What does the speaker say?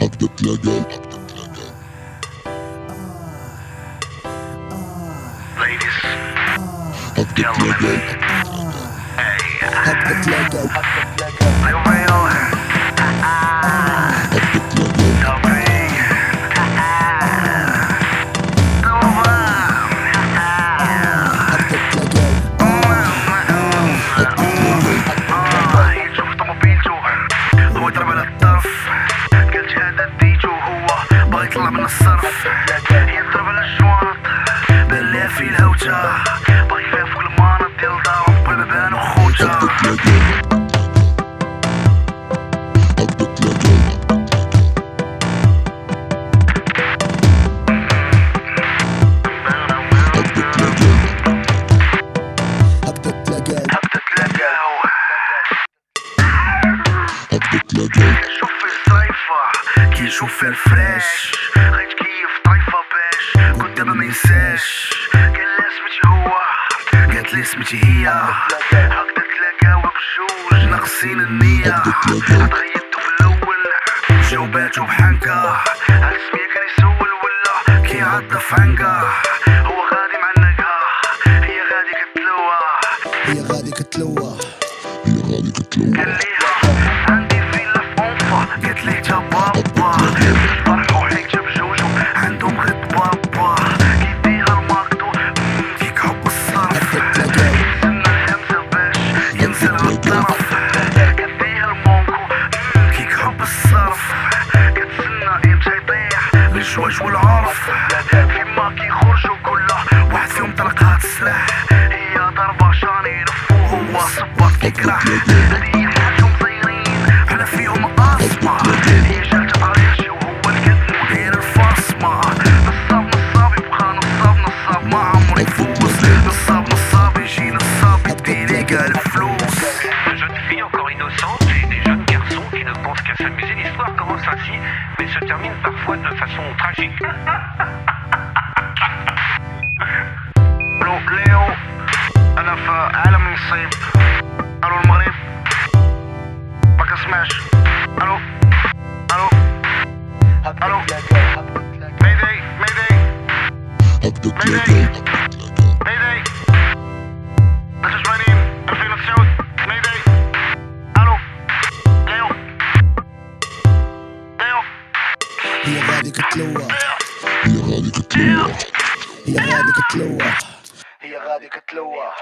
Abgeplaggen. Ladies. Abgeplaggen. Gentlemen. Hey. Abgeplaggen. Abgeplaggen. باغي يطلع من الصرف. يضرب على الشواط بالله في الهوجة. باغي يفهم فوق المانط ديال دارهم بالبان وخوجة كي يشوف الفريش غيت كيف طريفة باش قلت دابا ما ينساش قال لها سميتي هو قالت لي سميتي هي هكدا تلاقاو بجوج ناقصين النية تغيرتو في الأول جاوباتو بحنكة هاد السمية كان يسول ولا كيعض في تا بابا. فرحوا حيت بجوجو عندهم غير بابا كيديها الماكدو كيك حب الصرف. ينزلنا الخمسة باش ينزل على الطرف. كديها المونكو كيك حب الصرف. كتسنى إمتى يطيح. الجواج والعرف. فيما كيخرجوا كله واحد فيهم طلق هاد السلاح. هي ضربة شاني يلفوه. هو صباط كيكرح هادي حاجهم صايرين على فيهم أصمة هي جات طريقشي وهو الكتم وداير الفاصمة نصاب نصاب يبقى نصاب نصاب ما عمرو يفوز نصاب نصاب يجي نصاب يديلي قال فلوس De jeunes filles encore innocentes et des jeunes garçons qui ne pensent qu'à s'amuser. L'histoire commence ainsi, mais se termine parfois de façon tragique. الو ليو انا في عالم نصيب الو المغرب ما كنسمعش ألو ألو ألو ميدي ميدي تلاقى ميدي 83 2009 ميدي ألو ليو ليو هي غادي كتلوى هي غادي كتلوى هي غادي كتلوى هي غادي كتلوى